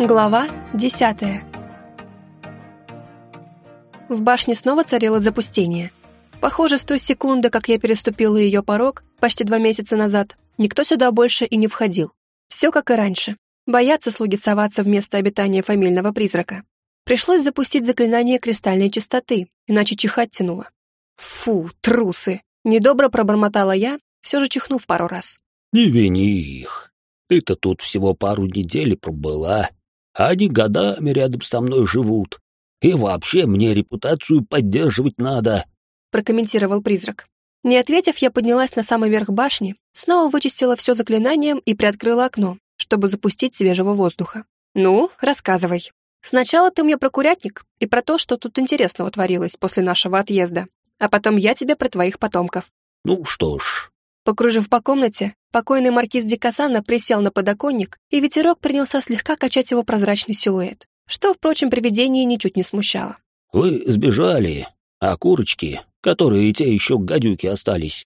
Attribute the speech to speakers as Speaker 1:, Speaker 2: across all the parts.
Speaker 1: Глава десятая В башне снова царило запустение. Похоже, с той секунды, как я переступила ее порог, почти два месяца назад, никто сюда больше и не входил. Все как и раньше. Боятся слуги соваться в место обитания фамильного призрака. Пришлось запустить заклинание кристальной чистоты, иначе чихать тянуло. Фу, трусы! Недобро пробормотала я, все же чихнув пару раз.
Speaker 2: «Не вини их. Ты-то тут всего пару недель пробыла, а они годами рядом со мной живут. И вообще мне репутацию поддерживать надо», —
Speaker 1: прокомментировал призрак. Не ответив, я поднялась на самый верх башни, снова вычистила все заклинанием и приоткрыла окно, чтобы запустить свежего воздуха. «Ну, рассказывай. Сначала ты мне про курятник и про то, что тут интересного творилось после нашего отъезда, а потом я тебе про твоих потомков».
Speaker 2: «Ну что ж,
Speaker 1: Покружив по комнате, покойный маркиз Дикасана присел на подоконник, и ветерок принялся слегка качать его прозрачный силуэт, что, впрочем, привидение ничуть не смущало.
Speaker 2: «Вы сбежали, а курочки, которые те еще гадюки остались,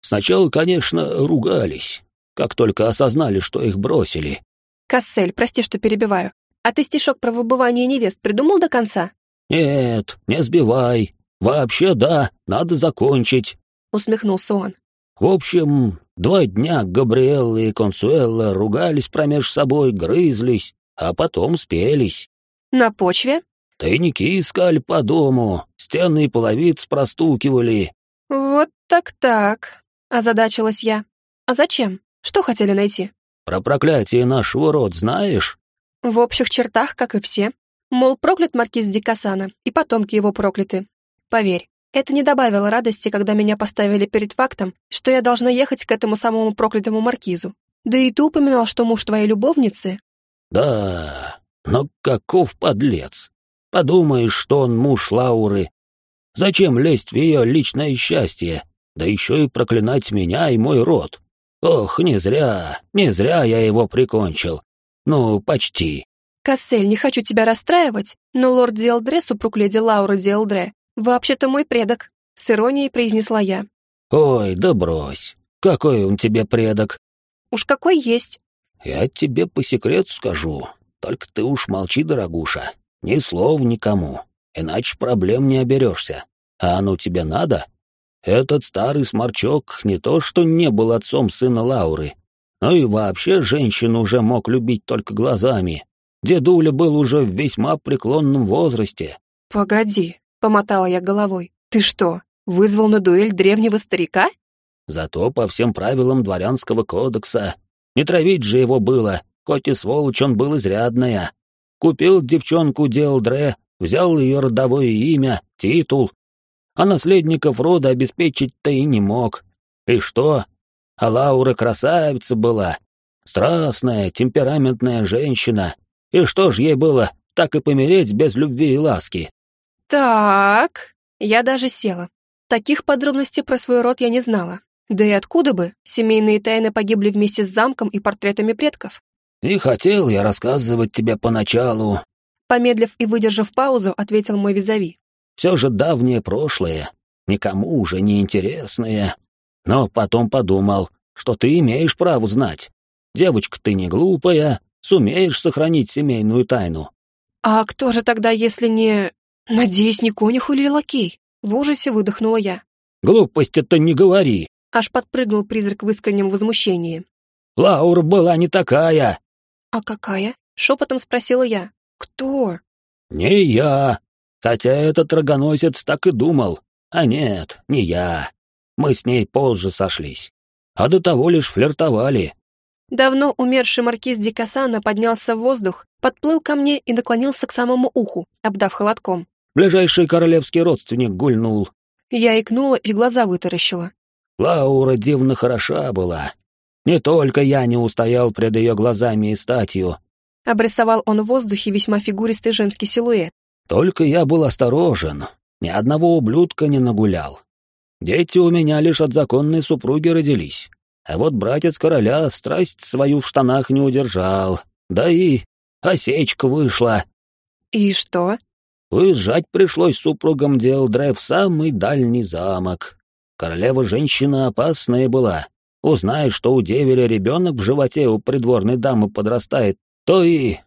Speaker 2: сначала, конечно, ругались, как только осознали, что их бросили».
Speaker 1: «Кассель, прости, что перебиваю. А ты стишок про выбывание невест придумал до конца?»
Speaker 2: «Нет, не сбивай. Вообще, да, надо закончить», —
Speaker 1: усмехнулся он.
Speaker 2: В общем, два дня Габриэлла и Консуэлла ругались промеж собой, грызлись, а потом спелись.
Speaker 1: На почве?
Speaker 2: Тайники искали по дому, стены и половиц простукивали.
Speaker 1: Вот так-так, озадачилась я. А зачем? Что хотели найти?
Speaker 2: Про проклятие нашего рода знаешь?
Speaker 1: В общих чертах, как и все. Мол, проклят маркиз Дикасана, и потомки его прокляты. Поверь, это не добавило радости, когда меня поставили перед фактом, что я должна ехать к этому самому проклятому маркизу. Да и ты упоминал, что муж твоей любовницы...
Speaker 2: Да, но каков подлец. Подумаешь, что он муж Лауры. Зачем лезть в ее личное счастье, да еще и проклинать меня и мой род? Ох, не зря, не зря я его прикончил. Ну, почти.
Speaker 1: Кассель, не хочу тебя расстраивать, но лорд Диэлдре, супруг леди Лауры Диэлдре, «Вообще-то мой предок», — с иронией произнесла я.
Speaker 2: «Ой, да брось. Какой он тебе предок?»
Speaker 1: «Уж какой есть».
Speaker 2: «Я тебе по секрету скажу. Только ты уж молчи, дорогуша. Ни слова никому, иначе проблем не оберешься. А оно тебе надо? Этот старый сморчок не то что не был отцом сына Лауры, но и вообще женщину уже мог любить только глазами. Дедуля был уже в весьма преклонном возрасте».
Speaker 1: «Погоди, Помотала я головой. «Ты что, вызвал на дуэль древнего старика?»
Speaker 2: «Зато по всем правилам дворянского кодекса. Не травить же его было, хоть и сволочь он был изрядная. Купил девчонку Делдре, взял ее родовое имя, титул. А наследников рода обеспечить-то и не мог. И что? А Лаура красавица была. Страстная, темпераментная женщина. И что ж ей было, так и помереть без любви и ласки?
Speaker 1: Так, я даже села. Таких подробностей про свой род я не знала. Да и откуда бы? Семейные тайны погибли вместе с замком и портретами предков.
Speaker 2: «Не хотел я рассказывать тебе поначалу», —
Speaker 1: помедлив и выдержав паузу, ответил мой визави.
Speaker 2: «Все же давнее прошлое, никому уже не интересное. Но потом подумал, что ты имеешь право знать. Девочка ты не глупая, сумеешь сохранить семейную тайну».
Speaker 1: «А кто же тогда, если не... «Надеюсь, не конюх или лакей?» В ужасе выдохнула я.
Speaker 2: «Глупость это не говори!»
Speaker 1: Аж подпрыгнул призрак в искреннем возмущении.
Speaker 2: «Лаура была не такая!»
Speaker 1: «А какая?» — шепотом спросила я. «Кто?»
Speaker 2: «Не я. Хотя этот рогоносец так и думал. А нет, не я. Мы с ней позже сошлись. А до того лишь флиртовали.
Speaker 1: Давно умерший маркиз Дикасана поднялся в воздух, подплыл ко мне и наклонился к самому уху, обдав холодком.
Speaker 2: Ближайший королевский родственник гульнул.
Speaker 1: Я икнула и глаза вытаращила.
Speaker 2: Лаура дивно хороша была. Не только я не устоял пред ее глазами и статью.
Speaker 1: Обрисовал он в воздухе весьма фигуристый женский силуэт.
Speaker 2: Только я был осторожен, ни одного ублюдка не нагулял. Дети у меня лишь от законной супруги родились. А вот братец короля страсть свою в штанах не удержал. Да и осечка вышла.
Speaker 1: И что?
Speaker 2: Уезжать пришлось супругам Делдре в самый дальний замок. Королева женщина опасная была. Узнай, что у деверя ребенок в животе у придворной дамы подрастает, то и...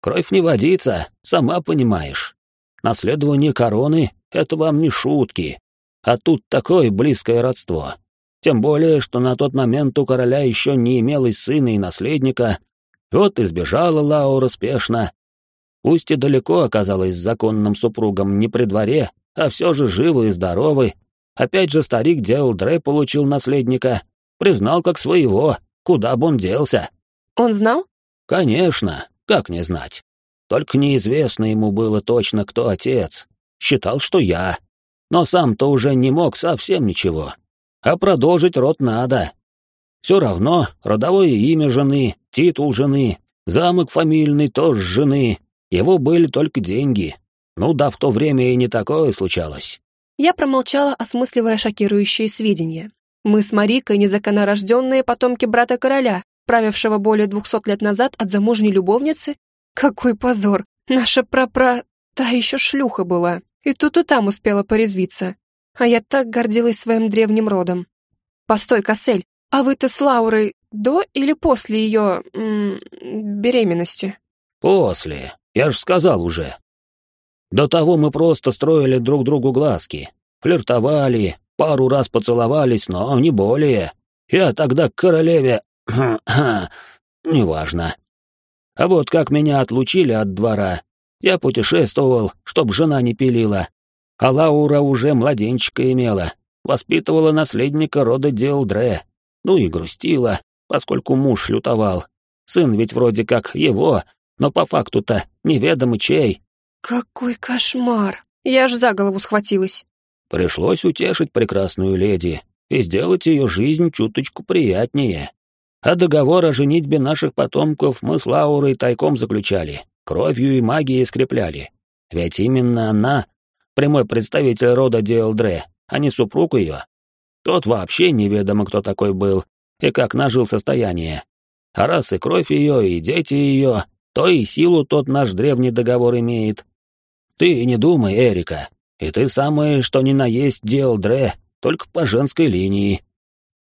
Speaker 2: Кровь не водится, сама понимаешь. Наследование короны — это вам не шутки. А тут такое близкое родство. Тем более, что на тот момент у короля еще не имелось сына и наследника. Вот избежала Лаура спешно. Пусть и далеко оказалась законным супругом не при дворе, а все же живы и здоровы. Опять же старик Дел Дре получил наследника. Признал как своего, куда бы он делся.
Speaker 1: Он знал?
Speaker 2: Конечно, как не знать. Только неизвестно ему было точно, кто отец. Считал, что я. Но сам-то уже не мог совсем ничего. А продолжить род надо. Все равно родовое имя жены, титул жены, замок фамильный тоже жены. Его были только деньги. Ну да, в то время и не такое случалось.
Speaker 1: Я промолчала, осмысливая шокирующие сведения. Мы с Марикой незаконнорожденные потомки брата короля, правившего более двухсот лет назад от замужней любовницы какой позор! Наша прапра... та еще шлюха была. И тут и там успела порезвиться. А я так гордилась своим древним родом. Постой, Кассель, а вы-то с Лаурой до или после ее... беременности?
Speaker 2: После. Я ж сказал уже. До того мы просто строили друг другу глазки. Флиртовали, пару раз поцеловались, но не более. Я тогда к королеве... неважно. А вот как меня отлучили от двора, я путешествовал, чтоб жена не пилила. А Лаура уже младенчика имела, воспитывала наследника рода Диэлдре. Ну и грустила, поскольку муж лютовал. Сын ведь вроде как его, но по факту-то неведомо чей.
Speaker 1: Какой кошмар! Я аж за голову схватилась.
Speaker 2: Пришлось утешить прекрасную леди и сделать ее жизнь чуточку приятнее. А договор о женитьбе наших потомков мы с Лаурой тайком заключали, кровью и магией скрепляли. Ведь именно она — прямой представитель рода Диэлдре, а не супруг ее. Тот вообще неведомо, кто такой был и как нажил состояние. А раз и кровь ее, и дети ее, то и силу тот наш древний договор имеет. Ты не думай, Эрика, и ты самое, что ни на есть Диэлдре, только по женской линии.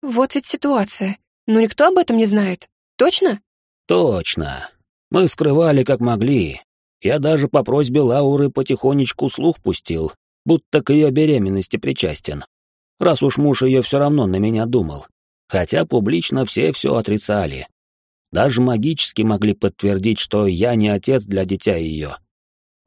Speaker 1: Вот ведь ситуация. Но никто об этом не знает. Точно?
Speaker 2: Точно. Мы скрывали как могли. Я даже по просьбе Лауры потихонечку слух пустил, будто к ее беременности причастен. Раз уж муж ее все равно на меня думал. Хотя публично все все отрицали. Даже магически могли подтвердить, что я не отец для дитя ее.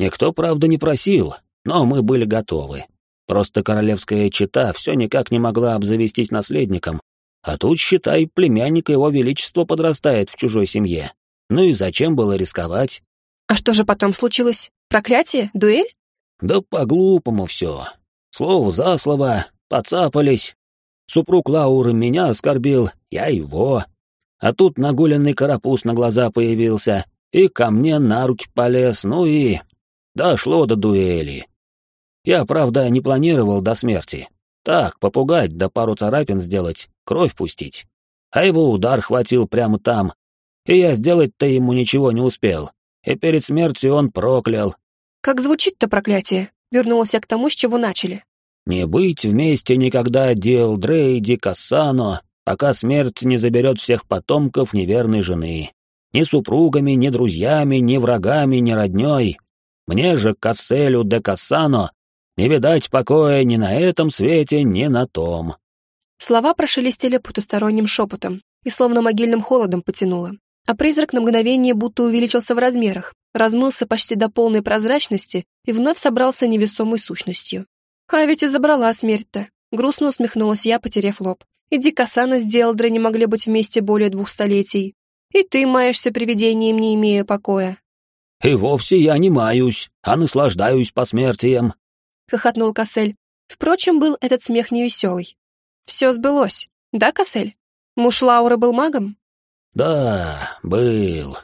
Speaker 2: Никто, правда, не просил, но мы были готовы. Просто королевская чета все никак не могла обзавестись наследником, а тут, считай, племянник его величества подрастает в чужой семье. Ну и зачем было рисковать?
Speaker 1: А что же потом случилось? Проклятие? Дуэль?
Speaker 2: Да по-глупому все. Слово за слово, поцапались. Супруг Лауры меня оскорбил, я его. А тут нагуленный карапуз на глаза появился, и ко мне на руки полез, ну и... Дошло до дуэли. Я, правда, не планировал до смерти. Так, попугать, да пару царапин сделать, кровь пустить. А его удар хватил прямо там, и я сделать-то ему ничего не успел. И перед смертью он проклял.
Speaker 1: Как звучит-то проклятие? Вернулась я к тому, с чего начали.
Speaker 2: Не быть вместе никогда Диэл Дрейди Кассано, пока смерть не заберет всех потомков неверной жены. Ни супругами, ни друзьями, ни врагами, ни родней. Мне же, Касселю де Кассано, не видать покоя ни на этом свете, ни на том».
Speaker 1: Слова прошелестели потусторонним шепотом и словно могильным холодом потянуло. А призрак на мгновение будто увеличился в размерах, размылся почти до полной прозрачности и вновь собрался невесомой сущностью. А ведь и забрала смерть-то. Грустно усмехнулась я, потеряв лоб. И Дикасана с Делдрой не могли быть вместе более двух столетий. И ты маешься привидением, не имея покоя.
Speaker 2: И вовсе я не маюсь, а наслаждаюсь посмертием, —
Speaker 1: хохотнул Кассель. Впрочем, был этот смех невеселый. «Все сбылось, да, Кассель? Муж Лауры был магом?»
Speaker 2: «Да, был».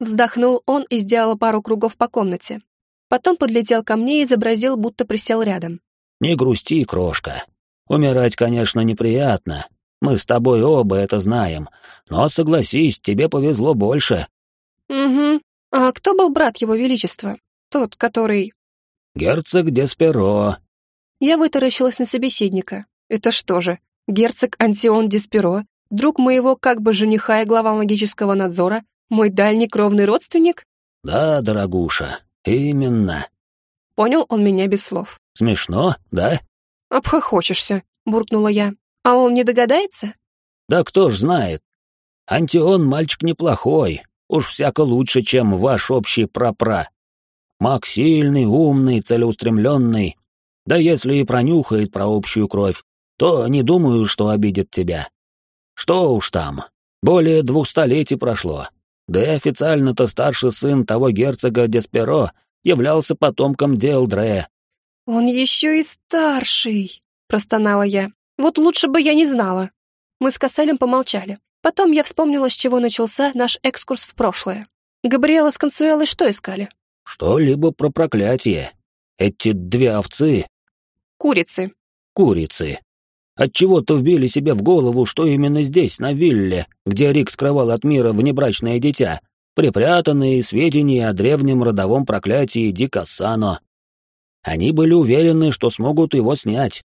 Speaker 1: Вздохнул он и сделал пару кругов по комнате. Потом подлетел ко мне и изобразил, будто присел рядом.
Speaker 2: «Не грусти, крошка. Умирать, конечно, неприятно. Мы с тобой оба это знаем. Но, согласись, тебе повезло больше».
Speaker 1: «Угу. А кто был брат его величества? Тот, который...»
Speaker 2: «Герцог Десперо».
Speaker 1: Я вытаращилась на собеседника. Это что же, герцог Антион Десперо, друг моего как бы жениха и глава магического надзора, мой дальний кровный родственник?
Speaker 2: Да, дорогуша, именно.
Speaker 1: Понял он меня без слов.
Speaker 2: Смешно, да?
Speaker 1: Обхохочешься, буркнула я. А он не догадается?
Speaker 2: Да кто ж знает. Антион мальчик неплохой, уж всяко лучше, чем ваш общий прапра. Маг сильный, умный, целеустремленный. Да если и пронюхает про общую кровь, то не думаю, что обидит тебя. Что уж там, более двух столетий прошло. Да и официально-то старший сын того герцога Десперо являлся потомком Делдре.
Speaker 1: «Он еще и старший», — простонала я. «Вот лучше бы я не знала». Мы с Касселем помолчали. Потом я вспомнила, с чего начался наш экскурс в прошлое. Габриэла с Консуэлой что искали?
Speaker 2: Что-либо про проклятие. Эти две овцы...
Speaker 1: Курицы.
Speaker 2: Курицы. Отчего-то вбили себе в голову, что именно здесь, на вилле, где Рик скрывал от мира внебрачное дитя, припрятанные сведения о древнем родовом проклятии Дикасано. Они были уверены, что смогут его снять.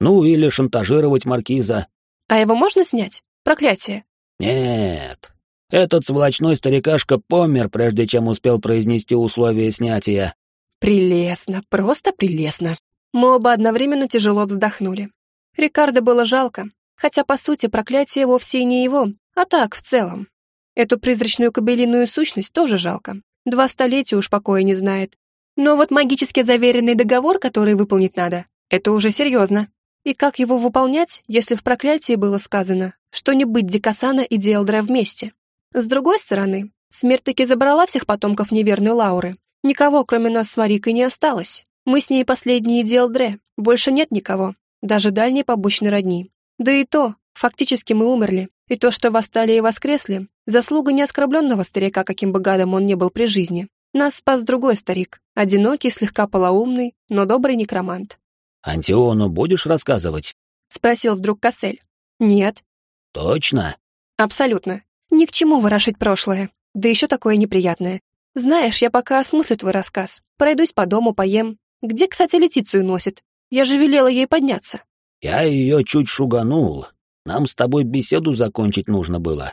Speaker 2: Ну, или шантажировать маркиза.
Speaker 1: А его можно снять? Проклятие?
Speaker 2: Нет. Этот сволочной старикашка помер, прежде чем успел произнести условия снятия.
Speaker 1: Прелестно, просто прелестно. Мы оба одновременно тяжело вздохнули. Рикардо было жалко, хотя, по сути, проклятие вовсе и не его, а так, в целом. Эту призрачную кобылиную сущность тоже жалко. Два столетия уж покоя не знает. Но вот магически заверенный договор, который выполнить надо, это уже серьезно. И как его выполнять, если в проклятии было сказано, что не быть Дикасана и Диэлдра вместе? С другой стороны, смерть таки забрала всех потомков неверной Лауры. Никого, кроме нас с Марикой, не осталось. Мы с ней последние Диэлдре, больше нет никого даже дальней побочной родни. Да и то, фактически мы умерли, и то, что восстали и воскресли, заслуга не оскорбленного старика, каким бы гадом он ни был при жизни. Нас спас другой старик, одинокий, слегка полоумный, но добрый некромант.
Speaker 2: «Антиону будешь рассказывать?»
Speaker 1: — спросил вдруг Кассель. «Нет».
Speaker 2: «Точно?»
Speaker 1: «Абсолютно. Ни к чему ворошить прошлое, да еще такое неприятное. Знаешь, я пока осмыслю твой рассказ, пройдусь по дому, поем. Где, кстати, Летицию носит? Я же велела ей подняться.
Speaker 2: Я ее чуть шуганул. Нам с тобой беседу закончить нужно было.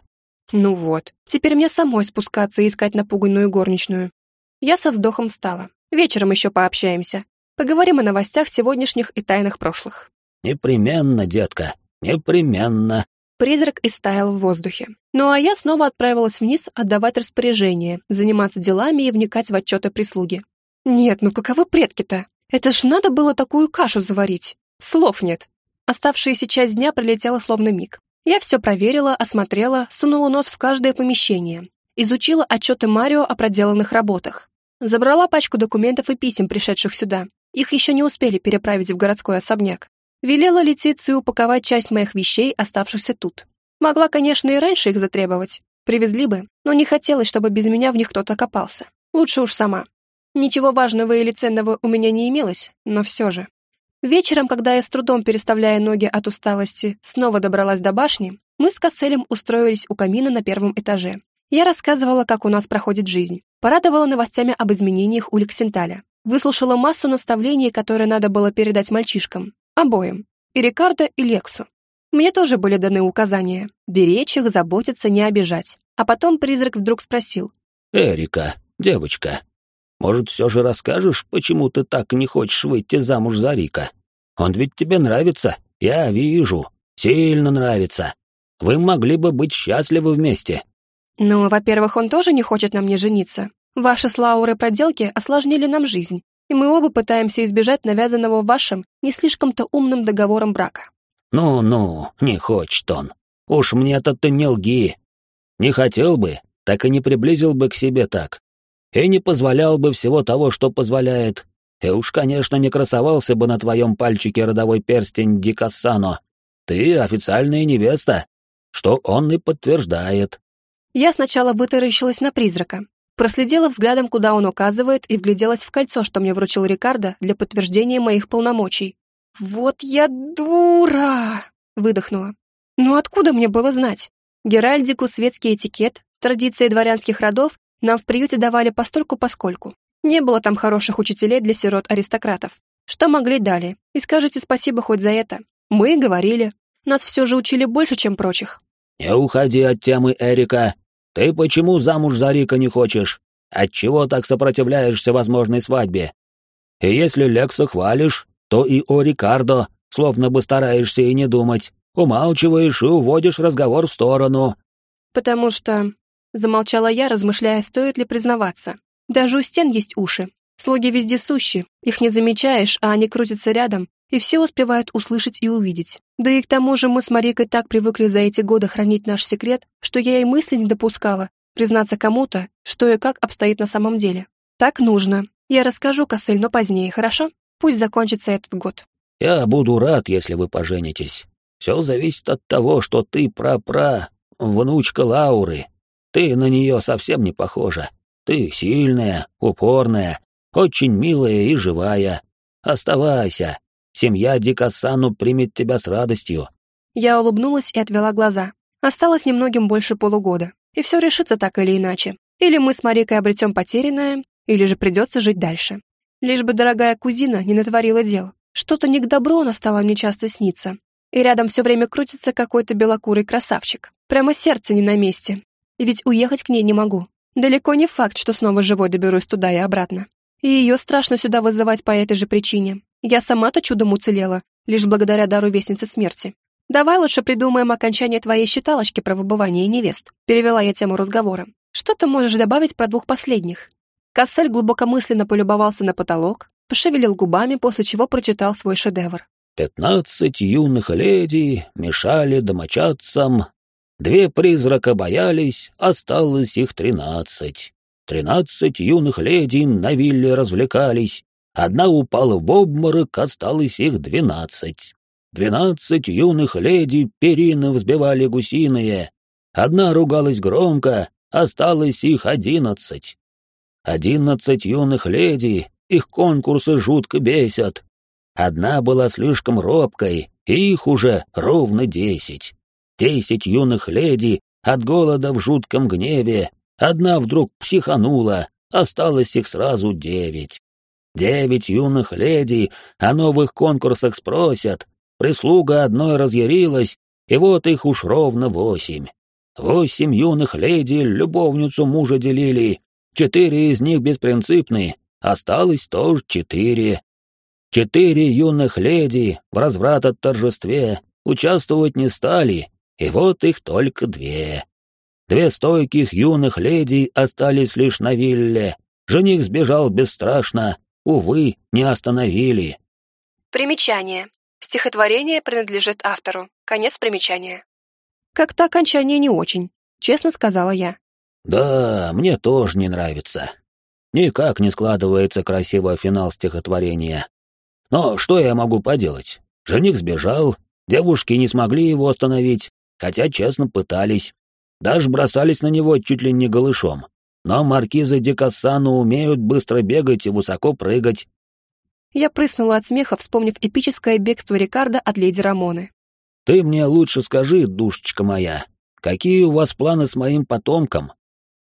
Speaker 1: Ну вот, теперь мне самой спускаться и искать напуганную горничную. Я со вздохом встала. Вечером еще пообщаемся. Поговорим о новостях сегодняшних и тайнах прошлых.
Speaker 2: Непременно, детка, непременно.
Speaker 1: Призрак истаял в воздухе. Ну а я снова отправилась вниз отдавать распоряжения, заниматься делами и вникать в отчеты прислуги. Нет, ну каковы предки-то? Это ж надо было такую кашу заварить. Слов нет. Оставшаяся часть дня пролетела словно миг. Я все проверила, осмотрела, сунула нос в каждое помещение. Изучила отчеты Марио о проделанных работах. Забрала пачку документов и писем, пришедших сюда. Их еще не успели переправить в городской особняк. Велела Летиции упаковать часть моих вещей, оставшихся тут. Могла, конечно, и раньше их затребовать. Привезли бы, но не хотелось, чтобы без меня в них кто-то копался. Лучше уж сама. Ничего важного или ценного у меня не имелось, но все же. Вечером, когда я с трудом переставляя ноги от усталости, снова добралась до башни, мы с Касселем устроились у камина на первом этаже. Я рассказывала, как у нас проходит жизнь, порадовала новостями об изменениях у Лексенталя, выслушала массу наставлений, которые надо было передать мальчишкам, обоим, и Рикардо, и Лексу. Мне тоже были даны указания — беречь их, заботиться, не обижать. А потом призрак вдруг спросил.
Speaker 2: «Эрика, девочка, может, все же расскажешь, почему ты так не хочешь выйти замуж за Рика? Он ведь тебе нравится, я вижу. Сильно нравится. Вы могли бы быть счастливы вместе».
Speaker 1: «Ну, во-первых, он тоже не хочет на мне жениться. Ваши с Лаурой проделки осложнили нам жизнь, и мы оба пытаемся избежать навязанного вашим не слишком-то умным договором брака».
Speaker 2: «Ну-ну, не хочет он. Уж мне-то ты не лги. Не хотел бы, так и не приблизил бы к себе так и не позволял бы всего того, что позволяет. И уж, конечно, не красовался бы на твоем пальчике родовой перстень Дикассано. Ты официальная невеста, что он и подтверждает.
Speaker 1: Я сначала вытаращилась на призрака, проследила взглядом, куда он указывает, и вгляделась в кольцо, что мне вручил Рикардо для подтверждения моих полномочий. «Вот я дура!» — выдохнула. «Ну откуда мне было знать? Геральдику, светский этикет, традиции дворянских родов нам в приюте давали постольку-поскольку. Не было там хороших учителей для сирот-аристократов. Что могли дали. И скажите спасибо хоть за это. Мы говорили. Нас все же учили больше, чем прочих.
Speaker 2: «Не уходи от темы, Эрика. Ты почему замуж за Рика не хочешь? Отчего так сопротивляешься возможной свадьбе? И если Лекса хвалишь, то и о Рикардо, словно бы стараешься и не думать, умалчиваешь и уводишь разговор в сторону».
Speaker 1: «Потому что...» — замолчала я, размышляя, стоит ли признаваться. «Даже у стен есть уши. Слуги везде сущи, их не замечаешь, а они крутятся рядом, и все успевают услышать и увидеть. Да и к тому же мы с Марикой так привыкли за эти годы хранить наш секрет, что я и мысли не допускала признаться кому-то, что и как обстоит на самом деле. Так нужно. Я расскажу Кассель, но позднее, хорошо? Пусть закончится этот год.
Speaker 2: Я буду рад, если вы поженитесь. Все зависит от того, что ты пра-пра, внучка Лауры. Ты на нее совсем не похожа. Ты сильная, упорная, очень милая и живая. Оставайся, Семья Дикасану примет тебя с радостью».
Speaker 1: Я улыбнулась и отвела глаза. Осталось немногим больше полугода, и все решится так или иначе. Или мы с Марикой обретем потерянное, или же придется жить дальше. Лишь бы дорогая кузина не натворила дел. Что-то не к добру она стала мне часто сниться. И рядом все время крутится какой-то белокурый красавчик. Прямо сердце не на месте. И ведь уехать к ней не могу. Далеко не факт, что снова живой доберусь туда и обратно. И ее страшно сюда вызывать по этой же причине. Я сама-то чудом уцелела, лишь благодаря дару Вестницы Смерти. Давай лучше придумаем окончание твоей считалочки про выбывание невест. Перевела я тему разговора. Что ты можешь добавить про двух последних? Кассель глубокомысленно полюбовался на потолок, пошевелил губами, после чего прочитал свой шедевр.
Speaker 2: «Пятнадцать юных леди мешали домочадцам. Две призрака боялись, осталось их тринадцать. Тринадцать юных леди на вилле развлекались, Одна упала в обморок, осталось их двенадцать. Двенадцать юных леди перины взбивали гусиные. Одна ругалась громко, осталось их одиннадцать. Одиннадцать юных леди, их конкурсы жутко бесят. Одна была слишком робкой, и их уже ровно десять. Десять юных леди от голода в жутком гневе, одна вдруг психанула, осталось их сразу девять. Девять юных леди о новых конкурсах спросят, прислуга одной разъярилась, и вот их уж ровно восемь. Восемь юных леди любовницу мужа делили, четыре из них беспринципны, осталось тоже четыре. Четыре юных леди в разврат от торжестве участвовать не стали, и вот их только две. Две стойких юных леди остались лишь на вилле. Жених сбежал бесстрашно, увы, не остановили.
Speaker 1: Примечание. Стихотворение принадлежит автору. Конец примечания. Как-то окончание не очень, честно сказала я.
Speaker 2: Да, мне тоже не нравится. Никак не складывается красивый финал стихотворения. Но что я могу поделать? Жених сбежал, девушки не смогли его остановить, хотя честно пытались. Даже бросались на него чуть ли не голышом. Но маркизы Дикассану умеют быстро бегать и высоко прыгать.
Speaker 1: Я прыснула от смеха, вспомнив эпическое бегство Рикардо от леди Рамоны.
Speaker 2: «Ты мне лучше скажи, душечка моя, какие у вас планы с моим потомком?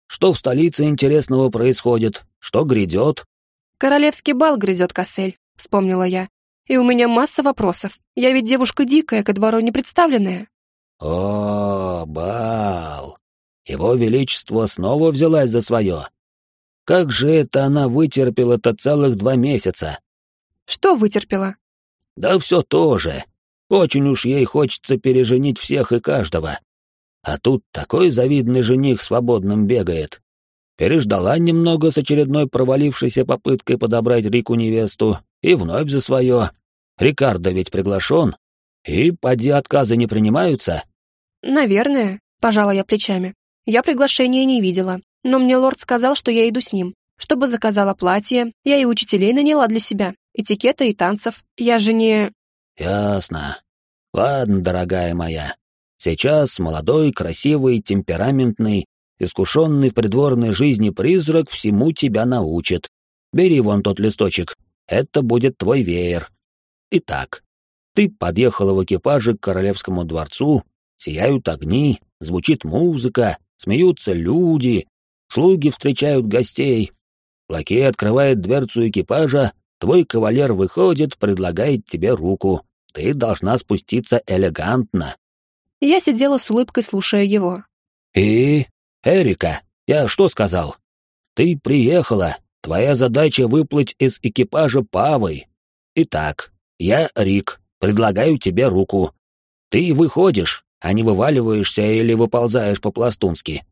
Speaker 2: Что в столице интересного происходит? Что грядет?»
Speaker 1: «Королевский бал грядет, Кассель», — вспомнила я. «И у меня масса вопросов. Я ведь девушка дикая, ко двору не представленная».
Speaker 2: «О, бал! Его Величество снова взялась за свое. Как же это она вытерпела-то целых два месяца?
Speaker 1: Что вытерпела?
Speaker 2: Да все то же. Очень уж ей хочется переженить всех и каждого. А тут такой завидный жених свободным бегает. Переждала немного с очередной провалившейся попыткой подобрать Рику невесту и вновь за свое. Рикардо ведь приглашен. И поди отказы не принимаются?
Speaker 1: Наверное, пожала я плечами. Я приглашения не видела, но мне лорд сказал, что я иду с ним. Чтобы заказала платье, я и учителей наняла для себя, этикета и танцев. Я же не...
Speaker 2: Ясно. Ладно, дорогая моя. Сейчас молодой, красивый, темпераментный, искушенный в придворной жизни призрак всему тебя научит. Бери вон тот листочек, это будет твой веер. Итак, ты подъехала в экипаже к королевскому дворцу, сияют огни, звучит музыка, Смеются люди, слуги встречают гостей. Лакей открывает дверцу экипажа, твой кавалер выходит, предлагает тебе руку. Ты должна спуститься элегантно.
Speaker 1: Я сидела с улыбкой, слушая его.
Speaker 2: И? Эрика, я что сказал? Ты приехала, твоя задача выплыть из экипажа Павой. Итак, я Рик, предлагаю тебе руку. Ты выходишь, а не вываливаешься или выползаешь по-пластунски.